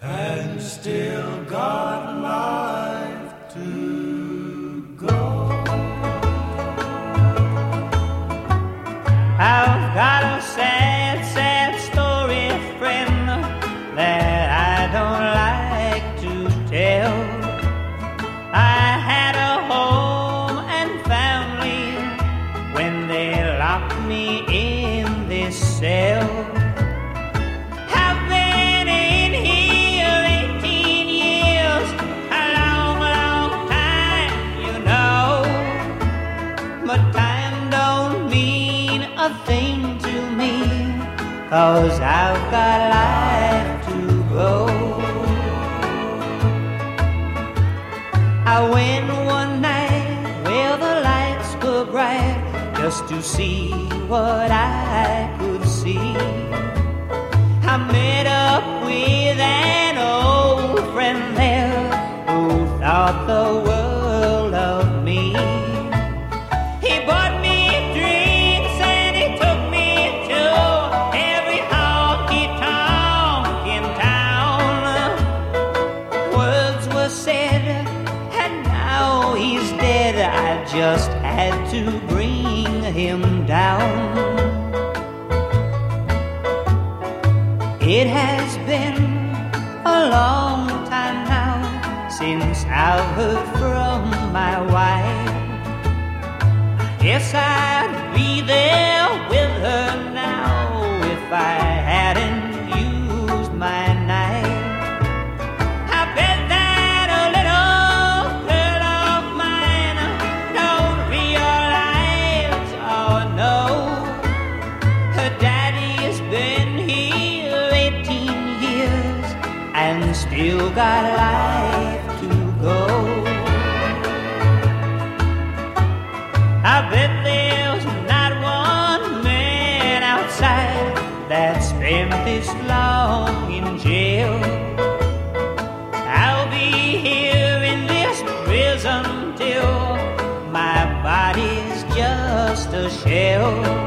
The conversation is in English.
and still got life to go. I've got a sad, sad story, friend, that I don't like to tell. I had a home and family when they locked me in this cell. But time don't mean a thing to me, cause I've got life to go. I went one night where the lights were bright just to see what I could see. I met up with an old friend there who thought the world just had to bring him down. It has been a long time now since I've heard from my wife. Guess I'd be there with her now if I still got life to go. I bet there's not one man outside that spent this long in jail. I'll be here in this prison till my body's just a shell.